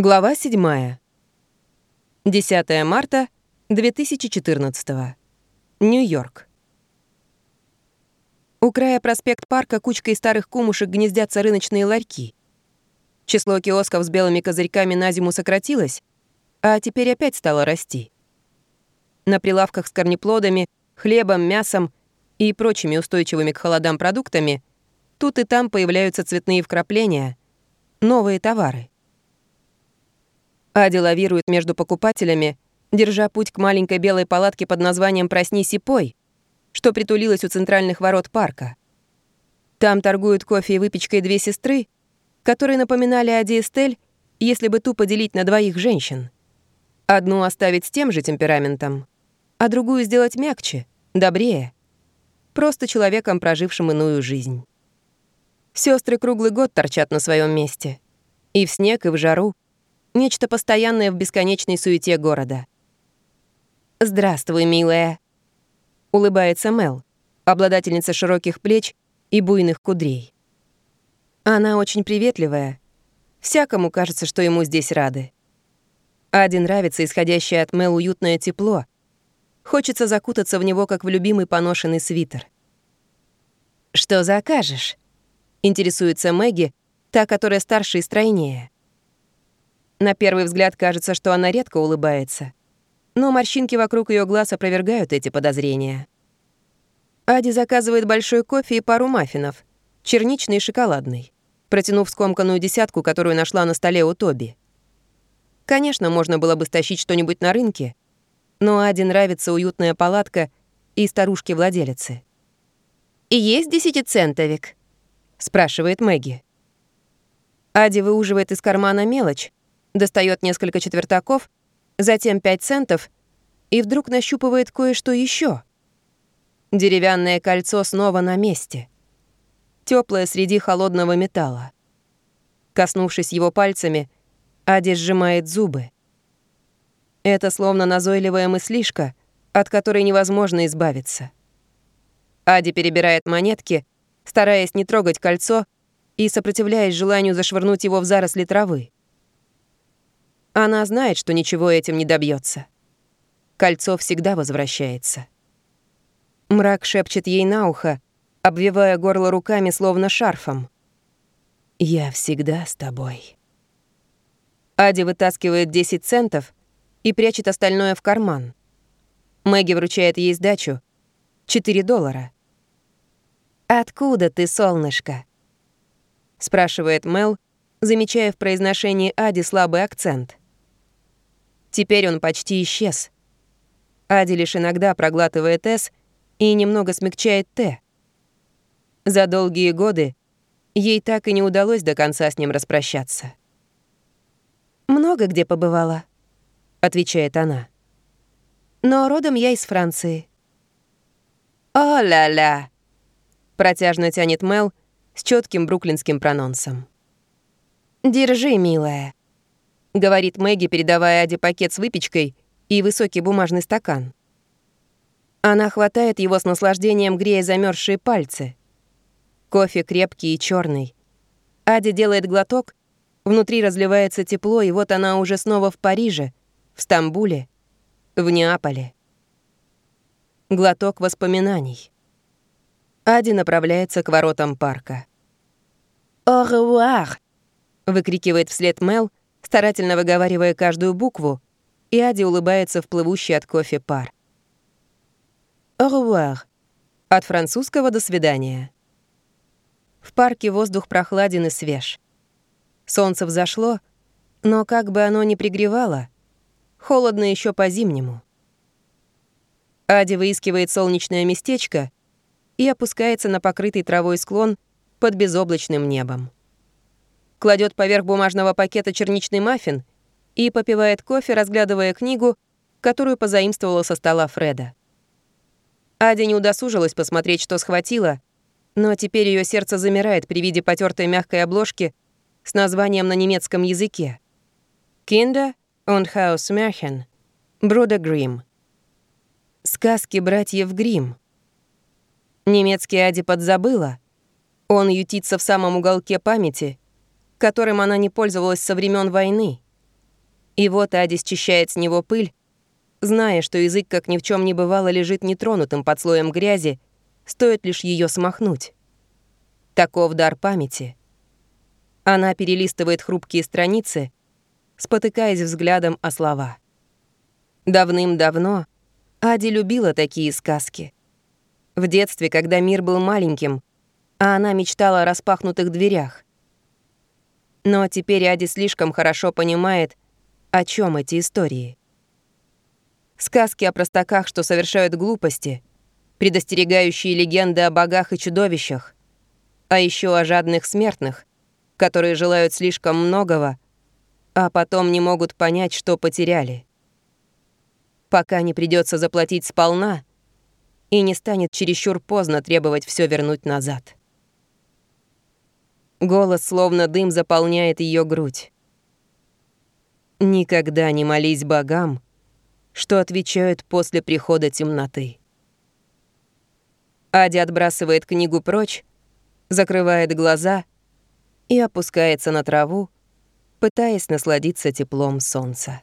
Глава 7. 10 марта 2014. Нью-Йорк. У края проспект парка кучкой старых кумушек гнездятся рыночные ларьки. Число киосков с белыми козырьками на зиму сократилось, а теперь опять стало расти. На прилавках с корнеплодами, хлебом, мясом и прочими устойчивыми к холодам продуктами тут и там появляются цветные вкрапления, новые товары. Ади лавирует между покупателями, держа путь к маленькой белой палатке под названием «Проснись и пой», что притулилась у центральных ворот парка. Там торгуют кофе и выпечкой две сестры, которые напоминали Ади Эстель, если бы ту поделить на двоих женщин. Одну оставить с тем же темпераментом, а другую сделать мягче, добрее. Просто человеком, прожившим иную жизнь. Сестры круглый год торчат на своем месте. И в снег, и в жару. Нечто постоянное в бесконечной суете города. «Здравствуй, милая», — улыбается Мел, обладательница широких плеч и буйных кудрей. Она очень приветливая. Всякому кажется, что ему здесь рады. Аде нравится исходящее от Мел уютное тепло. Хочется закутаться в него, как в любимый поношенный свитер. «Что закажешь?» Интересуется Мэгги, та, которая старше и стройнее. На первый взгляд кажется, что она редко улыбается. Но морщинки вокруг ее глаз опровергают эти подозрения. Ади заказывает большой кофе и пару маффинов, черничный и шоколадный, протянув скомканную десятку, которую нашла на столе у Тоби. Конечно, можно было бы стащить что-нибудь на рынке, но Ади нравится уютная палатка и старушки-владелицы. «И есть десятицентовик?» — спрашивает Мэгги. Ади выуживает из кармана мелочь, достает несколько четвертаков, затем пять центов и вдруг нащупывает кое-что еще. Деревянное кольцо снова на месте. Теплое среди холодного металла. Коснувшись его пальцами, Ади сжимает зубы. Это словно назойливая мыслишка, от которой невозможно избавиться. Ади перебирает монетки — стараясь не трогать кольцо и сопротивляясь желанию зашвырнуть его в заросли травы. Она знает, что ничего этим не добьется. Кольцо всегда возвращается. Мрак шепчет ей на ухо, обвивая горло руками, словно шарфом. «Я всегда с тобой». Ади вытаскивает 10 центов и прячет остальное в карман. Мэгги вручает ей сдачу — 4 доллара — «Откуда ты, солнышко?» — спрашивает Мел, замечая в произношении Ади слабый акцент. Теперь он почти исчез. Ади лишь иногда проглатывает «С» и немного смягчает «Т». За долгие годы ей так и не удалось до конца с ним распрощаться. «Много где побывала», — отвечает она. «Но родом я из Франции». «О-ля-ля!» Протяжно тянет Мел с четким бруклинским прононсом. «Держи, милая», — говорит Мэгги, передавая Аде пакет с выпечкой и высокий бумажный стакан. Она хватает его с наслаждением, грея замерзшие пальцы. Кофе крепкий и черный. Ади делает глоток, внутри разливается тепло, и вот она уже снова в Париже, в Стамбуле, в Неаполе. Глоток воспоминаний. Ади направляется к воротам парка. «Au revoir!» — выкрикивает вслед Мел, старательно выговаривая каждую букву, и Ади улыбается в плывущий от кофе пар. «Au revoir!» От французского «до свидания». В парке воздух прохладен и свеж. Солнце взошло, но как бы оно ни пригревало, холодно еще по-зимнему. Ади выискивает солнечное местечко и опускается на покрытый травой склон под безоблачным небом. Кладет поверх бумажного пакета черничный маффин и попивает кофе, разглядывая книгу, которую позаимствовала со стола Фреда. Адя не удосужилась посмотреть, что схватила, но теперь ее сердце замирает при виде потертой мягкой обложки с названием на немецком языке. «Kinder und Hausmärchen» Бруда Грим. Сказки братьев Грим. Немецкий Ади подзабыла. Он ютится в самом уголке памяти, которым она не пользовалась со времен войны, И вот Ади счищает с него пыль, зная, что язык, как ни в чем не бывало, лежит нетронутым под слоем грязи, стоит лишь ее смахнуть. Таков дар памяти. Она перелистывает хрупкие страницы, спотыкаясь взглядом о слова. Давным-давно Ади любила такие сказки. В детстве, когда мир был маленьким, а она мечтала о распахнутых дверях. Но теперь Ади слишком хорошо понимает, о чем эти истории. Сказки о простаках, что совершают глупости, предостерегающие легенды о богах и чудовищах, а еще о жадных смертных, которые желают слишком многого, а потом не могут понять, что потеряли. Пока не придется заплатить сполна и не станет чересчур поздно требовать все вернуть назад. Голос, словно дым, заполняет ее грудь. Никогда не молись богам, что отвечают после прихода темноты. Ади отбрасывает книгу прочь, закрывает глаза и опускается на траву, пытаясь насладиться теплом солнца.